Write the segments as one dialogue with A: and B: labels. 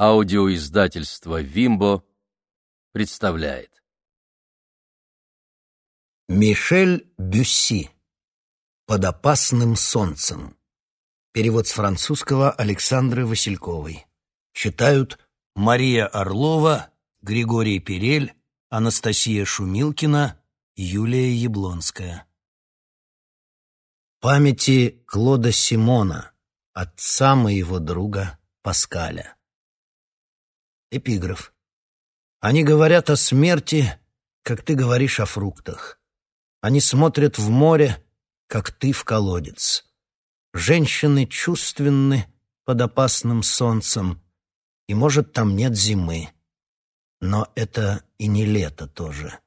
A: Аудиоиздательство «Вимбо» представляет.
B: Мишель Бюсси. «Под опасным солнцем». Перевод с французского Александры Васильковой. Читают Мария Орлова, Григорий Перель, Анастасия Шумилкина, Юлия Яблонская. Памяти Клода Симона, отца моего друга Паскаля. Эпиграф. Они говорят о смерти, как ты говоришь о фруктах. Они смотрят в море, как ты в колодец. Женщины чувственны под опасным солнцем, и, может, там нет зимы. Но это и не лето тоже.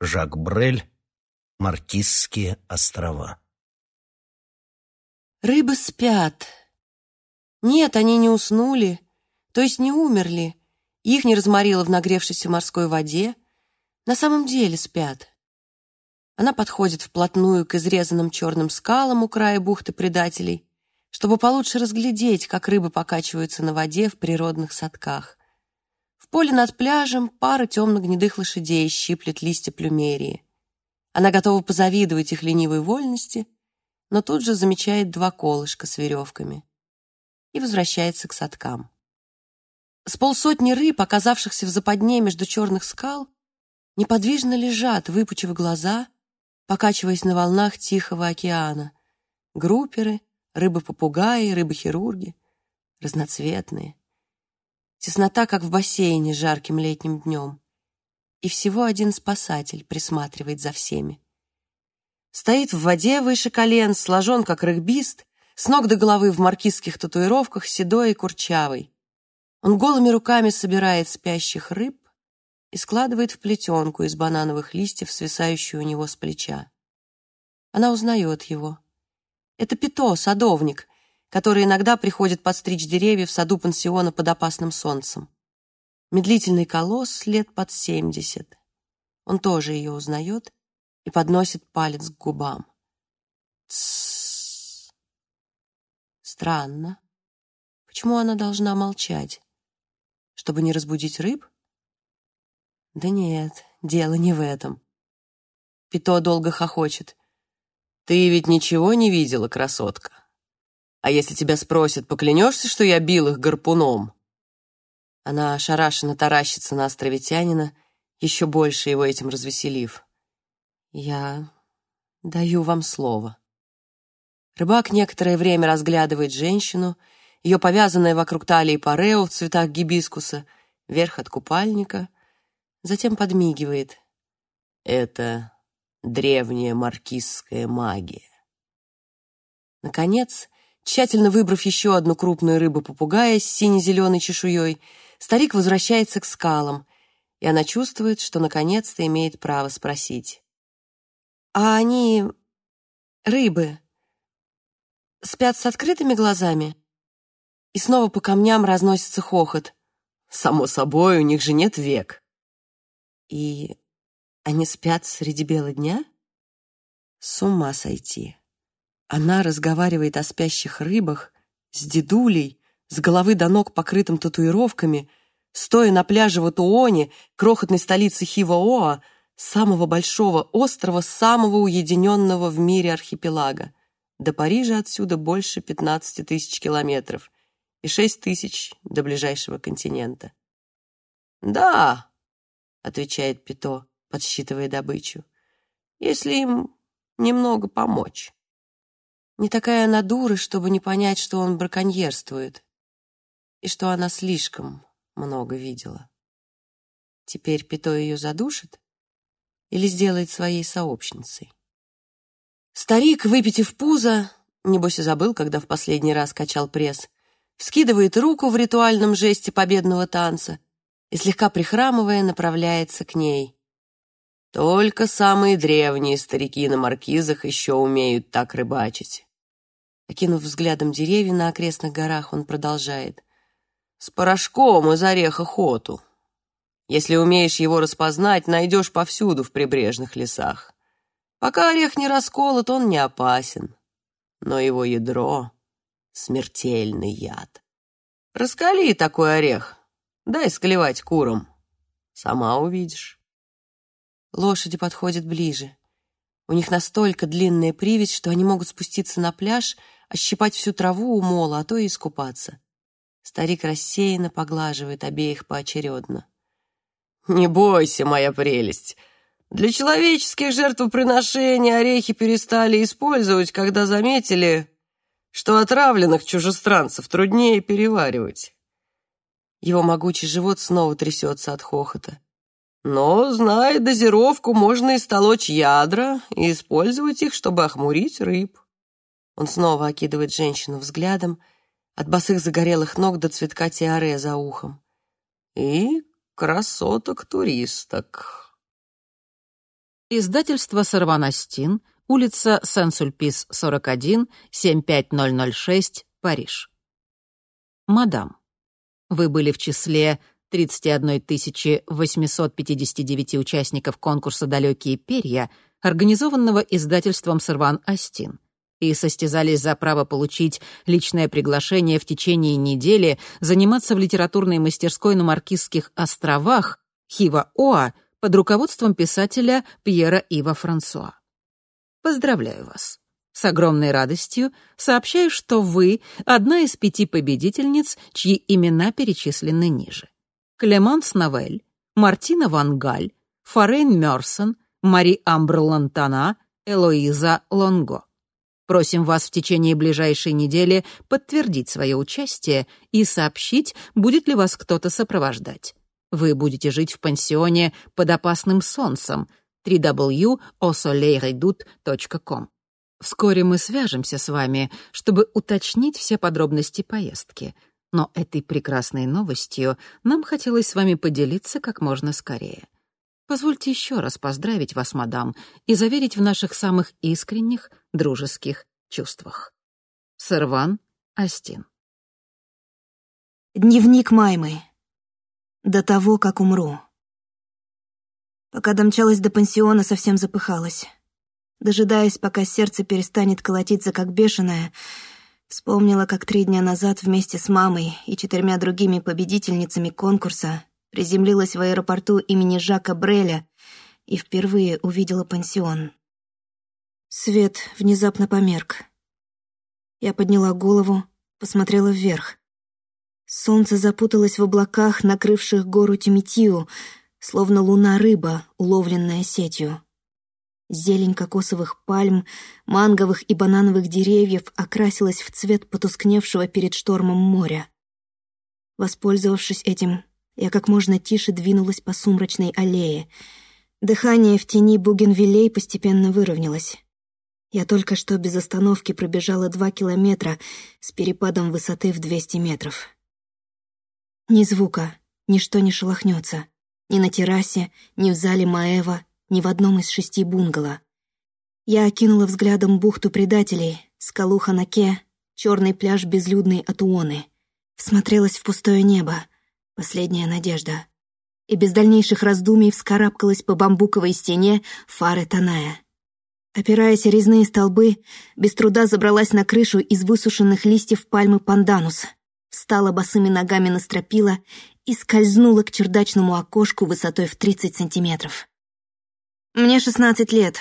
B: Жак Брель, Маркизские острова.
C: Рыбы спят. Нет, они не уснули, то есть не умерли, их не разморило в нагревшейся морской воде. На самом деле спят. Она подходит вплотную к изрезанным черным скалам у края бухты предателей, чтобы получше разглядеть, как рыбы покачиваются на воде в природных садках. В поле над пляжем пара темно-гнедых лошадей щиплет листья плюмерии. Она готова позавидовать их ленивой вольности, но тут же замечает два колышка с веревками и возвращается к садкам. С полсотни рыб, оказавшихся в западне между черных скал, неподвижно лежат, выпучив глаза, покачиваясь на волнах Тихого океана. Групперы, рыбы-попугаи, рыбы-хирурги, разноцветные. Теснота, как в бассейне жарким летним днем. И всего один спасатель присматривает за всеми. Стоит в воде выше колен, сложен, как регбист, с ног до головы в маркизских татуировках, седой и курчавый. Он голыми руками собирает спящих рыб и складывает в плетенку из банановых листьев, свисающую у него с плеча. Она узнает его. Это Пито, садовник, который иногда приходит подстричь деревья в саду пансиона под опасным солнцем. Медлительный колосс лет под семьдесят. Он тоже ее узнает и подносит палец к губам. Тссс. Странно. Почему она должна молчать? Чтобы не разбудить рыб? Да нет, дело не в этом. Пито долго хохочет. Ты ведь ничего не видела, красотка? А если тебя спросят, поклянешься, что я бил их гарпуном? Она ошарашенно таращится на островитянина, еще больше его этим развеселив. Я даю вам слово. Рыбак некоторое время разглядывает женщину — ее повязанная вокруг талии парео в цветах гибискуса, верх от купальника, затем подмигивает. Это древняя маркизская магия. Наконец, тщательно выбрав еще одну крупную рыбу-попугая с сине-зеленой чешуей, старик возвращается к скалам, и она чувствует, что наконец-то имеет право спросить. «А они, рыбы, спят с открытыми глазами?» И снова по камням разносится хохот. Само собой, у них же нет век. И они спят среди бела дня? С ума сойти. Она разговаривает о спящих рыбах с дедулей, с головы до ног покрытым татуировками, стоя на пляже в Атуоне, крохотной столице Хиваоа, самого большого острова, самого уединенного в мире архипелага. До Парижа отсюда больше 15 тысяч километров и шесть тысяч до ближайшего континента. «Да», — отвечает Пито, подсчитывая добычу, «если им немного помочь». Не такая она дура, чтобы не понять, что он браконьерствует, и что она слишком много видела. Теперь Пито ее задушит или сделает своей сообщницей. Старик, выпитив пузо, небось и забыл, когда в последний раз качал пресс, вскидывает руку в ритуальном жесте победного танца и, слегка прихрамывая, направляется к ней. Только самые древние старики на маркизах еще умеют так рыбачить. Окинув взглядом деревья на окрестных горах, он продолжает. «С порошком из ореха хоту. Если умеешь его распознать, найдешь повсюду в прибрежных лесах. Пока орех не расколот, он не опасен. Но его ядро смертельный яд. Раскали такой орех, дай склевать курам. Сама увидишь. Лошади подходят ближе. У них настолько длинная привязь, что они могут спуститься на пляж, ощипать всю траву у мола, а то и искупаться. Старик рассеянно поглаживает обеих поочередно. «Не бойся, моя прелесть. Для человеческих жертвоприношений орехи перестали использовать, когда заметили, что отравленных чужестранцев труднее переваривать». Его могучий живот снова трясется от хохота. Но, зная дозировку, можно истолочь ядра и использовать их, чтобы охмурить рыб. Он снова окидывает женщину взглядом, от босых загорелых ног до цветка тиаре за ухом. И красоток-туристок.
D: Издательство «Сарванастин», улица Сен-Сульпис, 41, 75006, Париж. Мадам, вы были в числе 31 859 участников конкурса «Далекие перья», организованного издательством «Сарван Астин» и состязались за право получить личное приглашение в течение недели заниматься в литературной мастерской на Маркизских островах Хива-Оа под руководством писателя Пьера Ива Франсуа. Поздравляю вас. С огромной радостью сообщаю, что вы — одна из пяти победительниц, чьи имена перечислены ниже. Клеманс Новель, Мартина Ван Галь, Форейн Мёрсон, Мари Амбр Лантана, Элоиза Лонго. Просим вас в течение ближайшей недели подтвердить свое участие и сообщить, будет ли вас кто-то сопровождать. Вы будете жить в пансионе под опасным солнцем www.osoleiredut.com. Вскоре мы свяжемся с вами, чтобы уточнить все подробности поездки. Но этой прекрасной новостью нам хотелось с вами поделиться как можно скорее. Позвольте еще раз поздравить вас, мадам, и заверить в наших самых искренних, дружеских чувствах. Сырван Астин.
E: Дневник Маймы. До того, как умру. Пока домчалась до пансиона, совсем запыхалась. Дожидаясь, пока сердце перестанет колотиться как бешеное, вспомнила, как три дня назад вместе с мамой и четырьмя другими победительницами конкурса приземлилась в аэропорту имени Жака Бреля и впервые увидела пансион. Свет внезапно померк. Я подняла голову, посмотрела вверх. Солнце запуталось в облаках, накрывших гору Тимитию, словно луна-рыба, уловленная сетью. Зелень кокосовых пальм, манговых и банановых деревьев окрасилась в цвет потускневшего перед штормом моря. Воспользовавшись этим, я как можно тише двинулась по сумрачной аллее. Дыхание в тени бугенвиллей постепенно выровнялось. Я только что без остановки пробежала два километра с перепадом высоты в 200 метров. Ни звука, ничто не шелохнется. Ни на террасе, ни в зале Маева, ни в одном из шести бунгало. Я окинула взглядом бухту предателей, скалу Ханаке, черный пляж безлюдной Атуоны. Всмотрелась в пустое небо — Последняя надежда. И без дальнейших раздумий вскарабкалась по бамбуковой стене фары Таная. Опираясь о резные столбы, без труда забралась на крышу из высушенных листьев пальмы панданус, встала босыми ногами на стропила и скользнула к чердачному окошку высотой в 30 сантиметров. Мне 16 лет.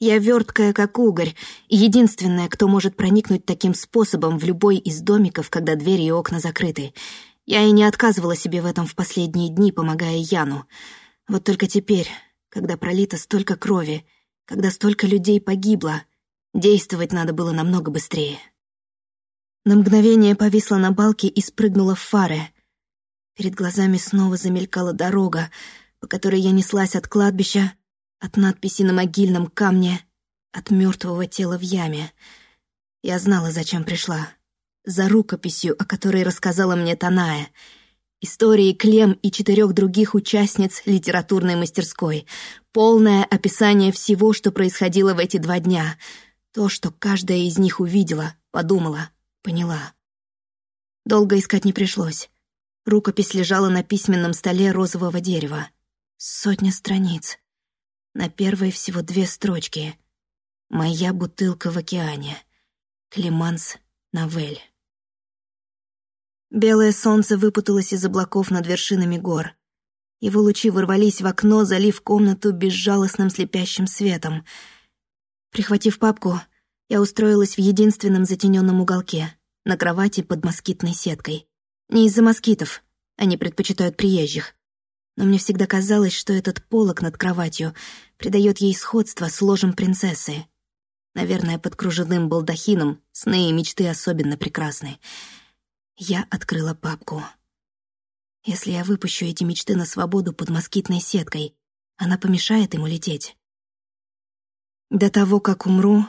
E: Я верткая, как угорь, единственная, кто может проникнуть таким способом в любой из домиков, когда двери и окна закрыты — я и не отказывала себе в этом в последние дни, помогая Яну. Вот только теперь, когда пролито столько крови, когда столько людей погибло, действовать надо было намного быстрее. На мгновение повисла на балке и спрыгнула в фары. Перед глазами снова замелькала дорога, по которой я неслась от кладбища, от надписи на могильном камне, от мертвого тела в яме. Я знала, зачем пришла за рукописью, о которой рассказала мне Таная. Истории Клем и четырех других участниц литературной мастерской. Полное описание всего, что происходило в эти два дня. То, что каждая из них увидела, подумала, поняла. Долго искать не пришлось. Рукопись лежала на письменном столе розового дерева. Сотня страниц. На первой всего две строчки. «Моя бутылка в океане». Климанс Новель. Белое солнце выпуталось из облаков над вершинами гор. Его лучи ворвались в окно, залив комнату безжалостным слепящим светом. Прихватив папку, я устроилась в единственном затененном уголке, на кровати под москитной сеткой. Не из-за москитов, они предпочитают приезжих. Но мне всегда казалось, что этот полог над кроватью придает ей сходство с ложем принцессы. Наверное, под кружевным балдахином сны и мечты особенно прекрасны. Я открыла папку. Если я выпущу эти мечты на свободу под москитной сеткой, она помешает ему лететь. До того, как умру,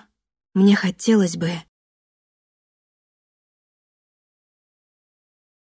E: мне хотелось бы,